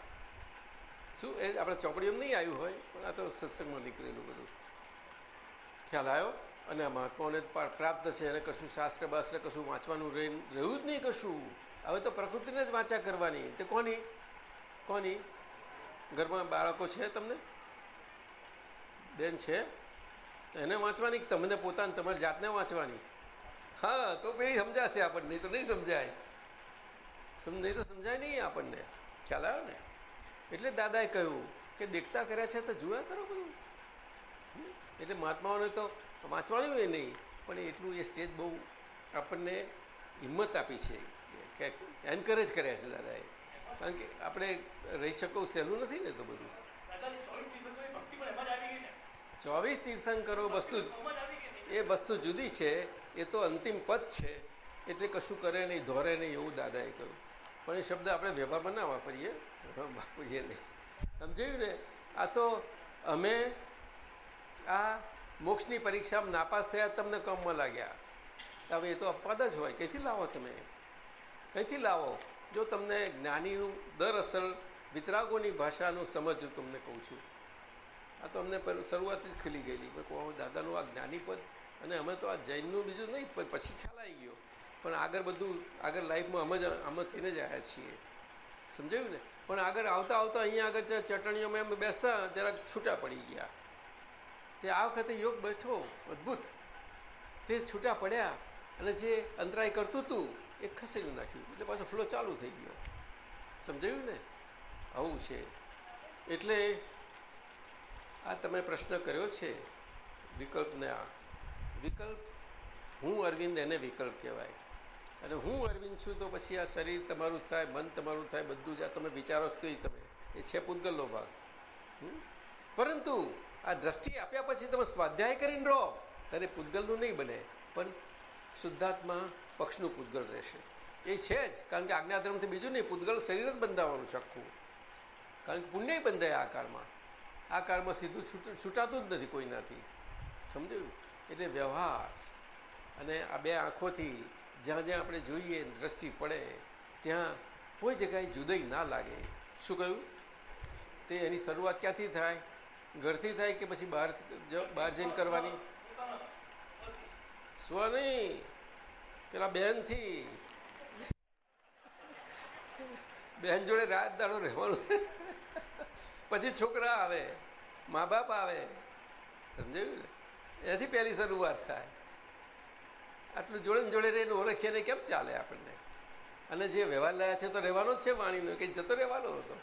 શું એ આપણા ચોપડીમાં નહીં આવ્યું હોય? પણ આ તો સત્સંગમાં નીકળેલું બધું. ખ્યાલ આવ્યો? અને આ મહાત્માઓને પ્રાપ્ત છે એને કશું શાસ્ત્ર બાસ્ત્ર કશું વાંચવાનું રહ્યું જ નહીં કશું. હવે તો પ્રકૃતિને જ વાંચા કરવાની. તે કોની? કોની? ઘરમાં બાળકો છે તમને? બેન છે? એને વાંચવાની તમને પોતાને તમારી જાતને વાંચવાની? હા, તો પેલી સમજાશે આપણને તો નહીં સમજાય. નહીં તો સમજાય નહીં આપણને. ખ્યાલ આવ્યો ને? એટલે દાદાએ કહ્યું કે દેખતા કર્યા છે તો જોયા કરો બધું. એટલે મહાત્માઓને તો વાંચવાનું એ નહીં, પણ એટલું એ સ્ટેજ બહુ આપણને હિંમત આપી છે કે એન્કરેજ કર્યા છે દાદાએ. કારણ કે આપણે રહી શકો સહેલું નથી ને તો બધું. ચોવીસ તીર્થંકરો વસ્તુ એ વસ્તુ જુદી છે એ તો અંતિમ પદ છે. એટલે કશું કરે નહીં, ધોરે નહીં એવું દાદાએ કહ્યું. પણ એ શબ્દ આપણે વ્યવહારમાં ના વાપરીએ. વાપરીએ નહીં. સમજાયું ને? આ તો અમે આ મોક્ષની પરીક્ષામાં નાપાસ થયા, તમને કમમાં લાગ્યા. હવે એ તો અપવાદ જ હોય. ક્યાંથી લાવો તમે? કંઈથી લાવો? જો તમને જ્ઞાનીનું દર અસલ વિતરાગોની ભાષાનું સમજ તમને કહું છું. આ તો અમને શરૂઆત જ ખીલી ગયેલી. કહું દાદાનું આ જ્ઞાની પદ અને અમે તો આ જૈનનું બીજું નહીં પછી ખ્યાલ આવી ગયો. પણ આગળ બધું, આગળ લાઈફમાં અમે જ આમાં થઈને જ આવ્યા છીએ. સમજાયું ને? પણ આગળ આવતા આવતા અહીંયા આગળ ચટણીઓમાં એમ બેસતા જરાક છૂટા પડી ગયા. તે આ વખતે યોગ બેઠો, અદ્ભુત. તે છૂટા પડ્યા અને જે અંતરાય કરતું હતું એ ખસેડી નાખ્યું. એટલે પાછો ફ્લો ચાલુ થઈ ગયો. સમજાયું ને? આવું છે. એટલે આ તમે પ્રશ્ન કર્યો છે વિકલ્પને આ. વિકલ્પ? હું અરવિંદ એને વિકલ્પ કહેવાય. અને હું અરવિંદ છું તો પછી આ શરીર તમારું થાય, મન તમારું થાય, બધું જ આ તમે વિચારો છો તમે. એ છે પૂતગલનો ભાગ. પરંતુ આ દ્રષ્ટિ આપ્યા પછી તમે સ્વાધ્યાય કરીને રહો. ત્યારે પૂતગલનું નહીં બને, પણ શુદ્ધાત્મા પક્ષનું પૂતગલ રહેશે. એ છે જ, કારણ કે આજ્ઞાધર્મથી બીજું નહીં, પૂતગલ શરીર જ બંધાવવાનું ચખ્ખું કારણ કે પુણ્ય બંધાય આ કાળમાં આ કાળમાં સીધું છૂટાતું જ નથી કોઈનાથી. સમજાયું? એટલે વ્યવહાર. અને આ બે આંખોથી જ્યાં જ્યાં આપણે જોઈએ દ્રષ્ટિ પડે, ત્યાં કોઈ જગ્યાએ જુદાઈ ના લાગે. શું કહ્યું? તે એની શરૂઆત ક્યાંથી થાય? ઘરથી થાય કે પછી બહાર બહાર જઈને કરવાની? સ્વ નહીં? પેલા બહેનથી બહેન જોડે રાત દાડો રહેવાનું પછી છોકરા આવે, મા બાપ આવે. સમજાયું ને? એથી પહેલી શરૂઆત થાય. આટલું જોડે જોડે રહીને ઓળખીએ ને કેમ ચાલે આપણને? અને જે વ્યવહાર લાયા છે તો રહેવાનો જ છે વાણીનો, કંઈ જતો રહેવાનો હતો?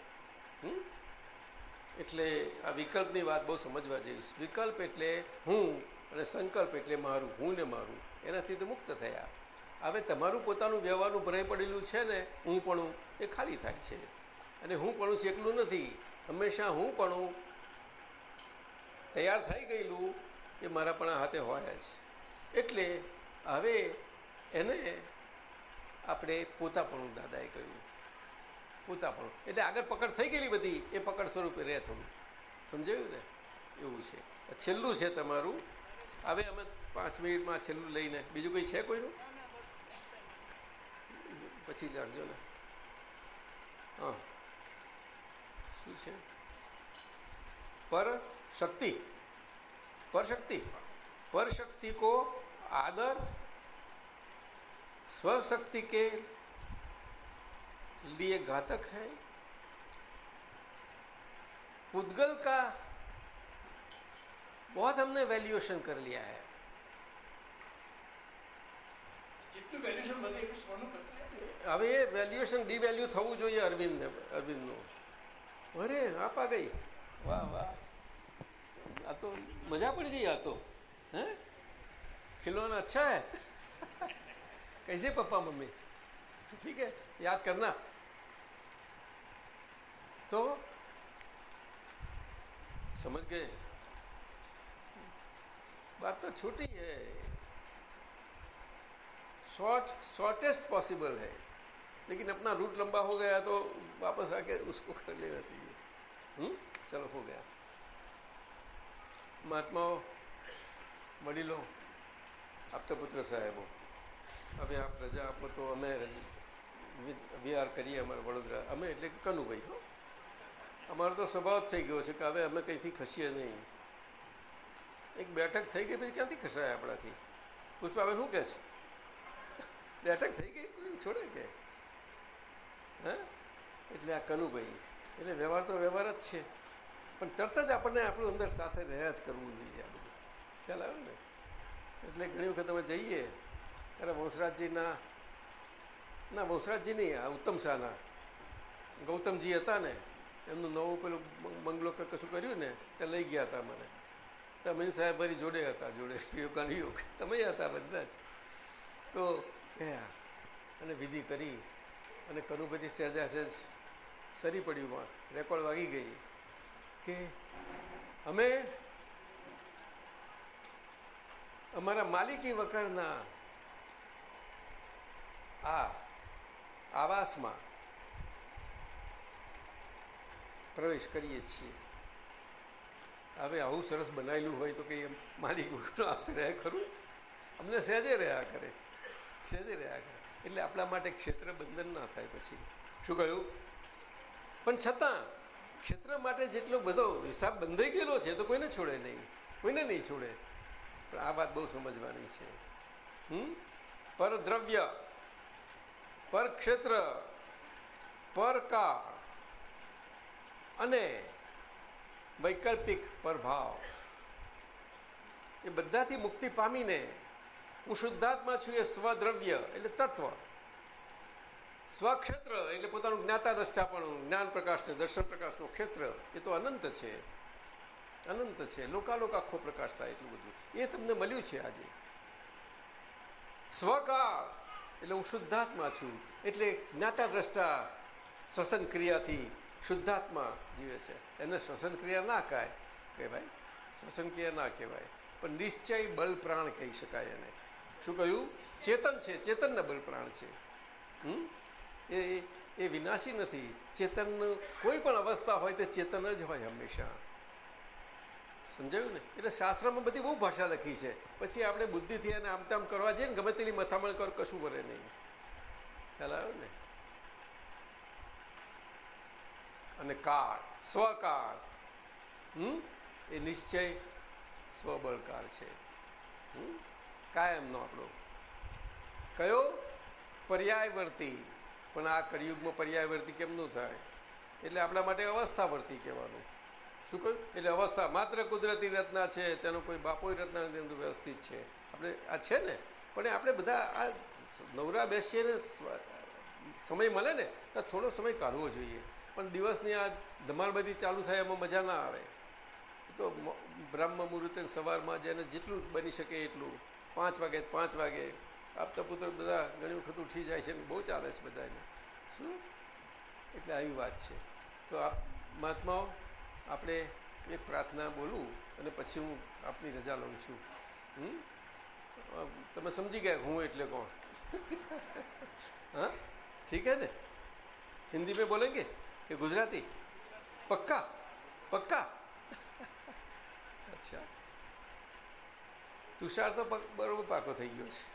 એટલે આ વિકલ્પની વાત બહુ સમજવા જઈશ વિકલ્પ એટલે હું અને સંકલ્પ એટલે મારું, હું ને મારું. એનાથી તો મુક્ત થયા. હવે તમારું પોતાનું વ્યવહારનું ભરાઈ પડેલું છે ને, હું પણ એ ખાલી થાય છે. અને હું પણ એકલું નથી. હંમેશા હું પણ તૈયાર થઈ ગયેલું એ મારા પણ હાથે હોય જ. એટલે હવે એને આપણે પોતાપણું દાદાએ કહ્યું. પોતાપણું. એટલે આગળ પકડ થઈ ગયેલી બધી, એ પકડ સ્વરૂપે રહે થોડું. સમજાયું ને? એવું છે. છેલ્લું છે તમારું. હવે અમે પાંચ મિનિટમાં છેલ્લું લઈને, બીજું કંઈ છે કોઈનું? પછી રાખજો ને. હા. શું છે? પર શક્તિ. पर शक्ति पर शक्ति को आदर स्वशक्ति के लिए घातक है पुद्गल का बहुत हमने वैल्यूएशन कर लिया है હવે એ વેલ્યુએશન ડિવેલ્યુ થવું જોઈએ અરવિંદ અરવિંદનું અરે આપા ગઈ વાહ વાહ आ तो मज़ा पड़ गई आ तो है? खिलौना अच्छा है। कैसे पापा, मम्मी? ठीक है, याद करना। तो समझ गए। बात तो छोटी है। शॉर्ट शॉर्टेस्ट पॉसिबल है। लेकिन अपना रूट लंबा हो गया तो वापस आके उसको कर लेना चाहिए। हम्म? चलो, हो गया। મહાત્માઓ, વડીલો આપતા પુત્ર સાહેબો, હવે આપ રજા આપો તો અમે વિહાર કરીએ અમારા વડોદરા. અમે એટલે કે કનુભાઈ અમારો તો સ્વભાવ થઈ ગયો છે કે હવે અમે કંઈથી ખસીએ નહીં. એક બેઠક થઈ ગઈ, પછી ક્યાંથી ખસાય આપણાથી? પુષ્પા હવે શું કહે છે? બેઠક થઈ ગઈ, કોઈ છોડે કે? હા? એટલે આ કનુભાઈ. એટલે વ્યવહાર તો વ્યવહાર જ છે. પણ તરત જ આપણને આપણું અંદર સાથે રહ્યા જ કરવું જોઈએ આ બધું. ખ્યાલ આવે ને? એટલે ઘણી વખત અમે જઈએ, ત્યારે વંશરાજજીના, ના વંશરાજજી નહીં આ ઉત્તમ શાહના, ગૌતમજી હતા ને, એમનું નવું પેલું બંગલો કે કશું કર્યું ને તે લઈ ગયા હતા મને. અમીન સાહેબ ફરી જોડે હતા, જોડે યોગાન યોગ. તમે હતા બધા જ. તો ગયા અને વિધિ કરી અને કનુપતિ સહેજા સહેજ સરી પડ્યું રેકોર્ડ વાગી ગઈ. કે અમે અમારા માલિકી વગરના આ આવાસમાં પ્રવેશ કરીએ છીએ. હવે આવું સરસ બનાવેલું હોય તો કંઈ માલિક વગરનો રહે ખરું? અમને સહેજે રહ્યા કરે. સહેજે રહ્યા કરે. એટલે આપણા માટે ક્ષેત્ર બંધન ના થાય પછી. શું કહ્યું? પણ છતાં ક્ષેત્ર માટે જેટલો બધો હિસાબ બંધાઈ ગયેલો છે તો કોઈને છોડે નહીં. કોઈને નહીં છોડે. પણ આ વાત બહુ સમજવાની છે. હમ? પર દ્રવ્ય, પર ક્ષેત્ર, પર કાળ અને વૈકલ્પિક પ્રભાવ એ બધાથી મુક્તિ પામીને હું શુદ્ધાત્મા છું એ સ્વદ્રવ્ય, એટલે તત્વ. સ્વક્ષેત્ર એટલે પોતાનું જ્ઞાતા પણ જ્ઞાન પ્રકાશ ને દર્શન પ્રકાશનું ક્ષેત્ર, એ તો અનંત છે. અનંત છે. લોકાલોક આખો પ્રકાશ થાય એટલું બધું. એ તમને મળ્યું છે આજે. સ્વકાળ એટલે હું શુદ્ધાત્મા છું. એટલે જ્ઞાતા દ્રષ્ટા શ્વસન ક્રિયાથી શુદ્ધાત્મા જીવે છે. એને શ્વસન ક્રિયા ના કહે કહેવાય? શ્વસન ક્રિયા ના કહેવાય. પણ નિશ્ચય બલ પ્રાણ કહી શકાય એને. શું કહ્યું? ચેતન છે. ચેતનના બલ પ્રાણ છે. હમ? એ એ વિનાશી નથી. ચેતનનું કોઈ પણ અવસ્થા હોય તે ચેતન જ હોય હંમેશા. સમજાયું ને? એટલે શાસ્ત્રમાં બધી બહુ ભાષા લખી છે. પછી આપણે બુદ્ધિથી એને આમતામ કરવા જઈએ ને, ગમે તેની મથામણ કર, કશું કરે નહીં. ખ્યાલ આવ્યો ને? અને કાળ, સ્વકાળ. હમ? એ નિશ્ચય સ્વબળકાર છે. કાયમનો આપણો. કયો? પર્યાયવર્તી. પણ આ કળિયુગમાં પર્યાયવર્તી કેમનું થાય? એટલે આપણા માટે અવસ્થાવર્તી કહેવાનું. શું કહ્યું? એટલે અવસ્થા માત્ર કુદરતી રચના છે, તેનો કોઈ બાપોય રચનાની અંદર વ્યવસ્થિત છે. આપણે આ છે ને? પણ આપણે બધા આ નવરા બેસીએ સમય મળે ને, તો થોડો સમય કાઢવો જોઈએ. પણ દિવસની આ ધમાલ બધી ચાલુ થાય એમાં મજા ના આવે. તો બ્રહ્મ મુહૂર્તે સવારમાં જેને જેટલું બની શકે એટલું. પાંચ વાગે પાંચ વાગે. આપતા પુત્ર બધા ઘણી વખત ઉઠી જાય છે બહુ ચાલે છે બધાને શું? એટલે આવી વાત છે. તો આપ, મહાત્માઓ, આપણે એક પ્રાર્થના બોલું અને પછી હું આપની રજા લઉં છું. હમ? તમે સમજી ગયા હું એટલે કોણ? હા? ઠીક હે ને? હિન્દી મેં બોલેંગે કે ગુજરાતી? પક્કા? પક્કા? અચ્છા. તુષાર તો બરોબર પાકો થઈ ગયો છે.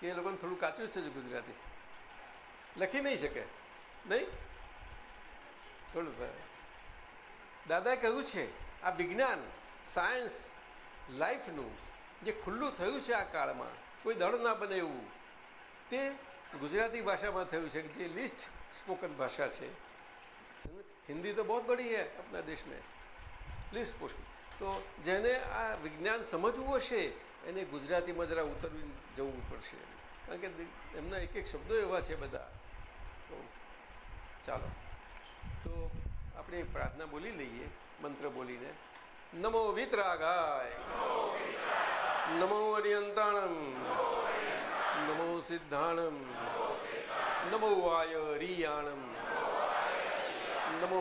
કે એ લોકોને થોડું કાચું છે ગુજરાતી. લખી નહીં શકે. નહીં? થોડું દાદાએ કહ્યું છે, આ વિજ્ઞાન, સાયન્સ, લાઈફનું જે ખુલ્લું થયું છે આ કાળમાં, કોઈ દળ ના બને એવું. તે ગુજરાતી ભાષામાં થયું છે જે લિસ્ટ સ્પોકન ભાષા છે. હિન્દી તો બહુ બડી હૈ આપણા દેશ મેં સ્પોકન. તો જેને આ વિજ્ઞાન સમજવું હશે એને ગુજરાતીમાં જરા ઉતરવી જવું પડશે. કારણ કે એમના એક એક શબ્દો એવા છે બધા. તો ચાલો. તો આપણે પ્રાર્થના બોલી લઈએ, મંત્ર બોલીને. નમો વિતરાગાય. નમો અરિયંતાણમ નમો સિદ્ધાણમ. નમો વાય રિયાણમ